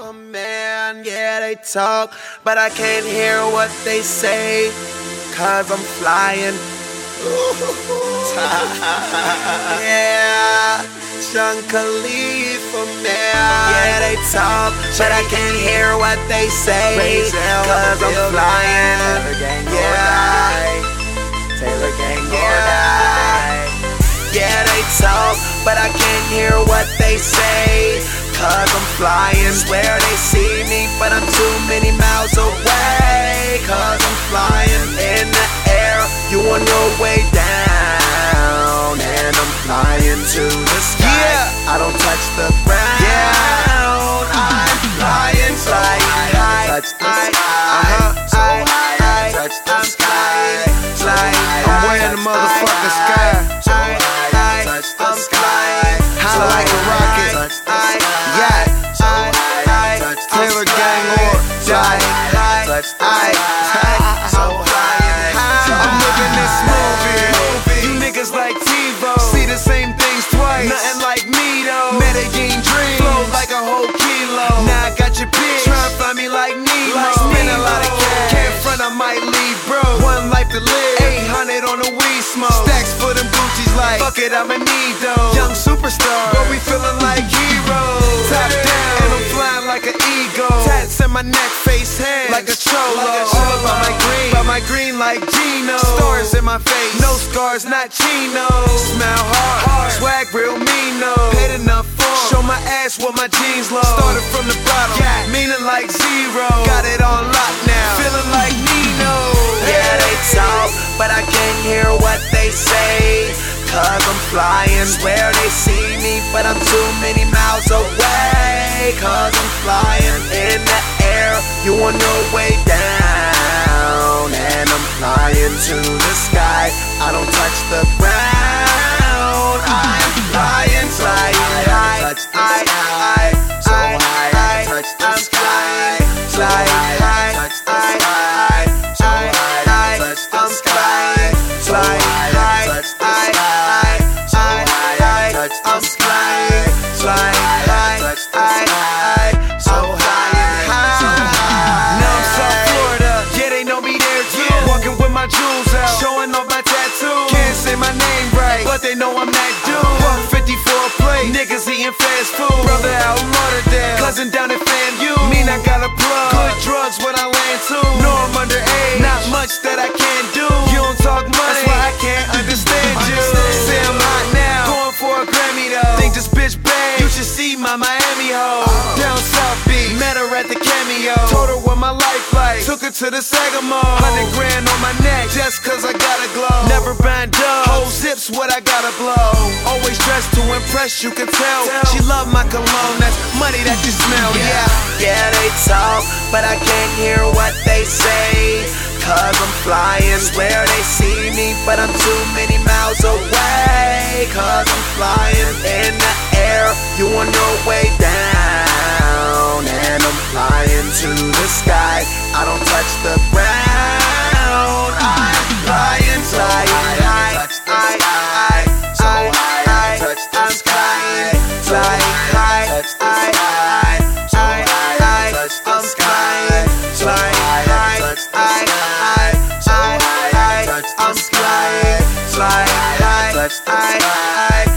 Oh man, yeah, they talk, but I can't hear what they say, cause I'm flying. yeah, Sean Khalifa, man. Yeah, they talk, but I can't hear what they say, cause I'm flying. Yeah, Taylor Gang yeah. Yeah, they talk, but I can't hear what they say. Cause I'm flying, where they see me, but I'm too many miles away. Cause I'm flying in the air, you on your way down. And I'm flying to the sky. Yeah. I don't touch the ground. Yeah. I'm flying, flying high. touch the I- sky. uh-huh, So I- high, I I- touch the I'm sky. flying, flying I'm wearing the touch the I- sky. I- So high. I'm living this movie. You niggas like TiVo. See the same things twice. Nothing like me though. Medellin dreams. Flow like a whole kilo. Now I got your bitch. Tryna find me like Nemo. Like Spend a lot of cash. Can't front, I might leave, bro. One life to live. 800 on the weed smoke. Stacks for them Gucci's like. Fuck it, I'ma need those. Young superstar. But we feeling like heroes. Top down. And I'm flying like an eagle. Tats in my neck, face, hands. Like a cholo. All by my green. By my green like Gino. Stars in my face. No scars, not chino. Smile hard. Swag real meano. Paid enough for. Show my ass what my jeans low. Started from the bottom. Flying, swear they see me, but I'm too many miles away. Cause I'm flying in the air, you on your way down. And I'm flying to the sky, I don't touch the ground. Took her to the Sagamo. Hundred grand on my neck, just cause I got a glow. Never been done, whole zips what I gotta blow. Always dressed to impress, you can tell. She love my cologne, that's money that you smell, yeah. Yeah, they talk, but I can't hear what they say. Cause I'm flying, swear they see me, but I'm too many miles away. Cause I'm flying in the air, you on your way down to the sky. I don't touch the ground. I fly. I, so I, I, so I, I, I, touch the I'm sky. Fly, fly, touch the sky. So I, touch the sky. Fly, fly, touch the sky. So I, touch the sky. Fly, fly, touch the sky.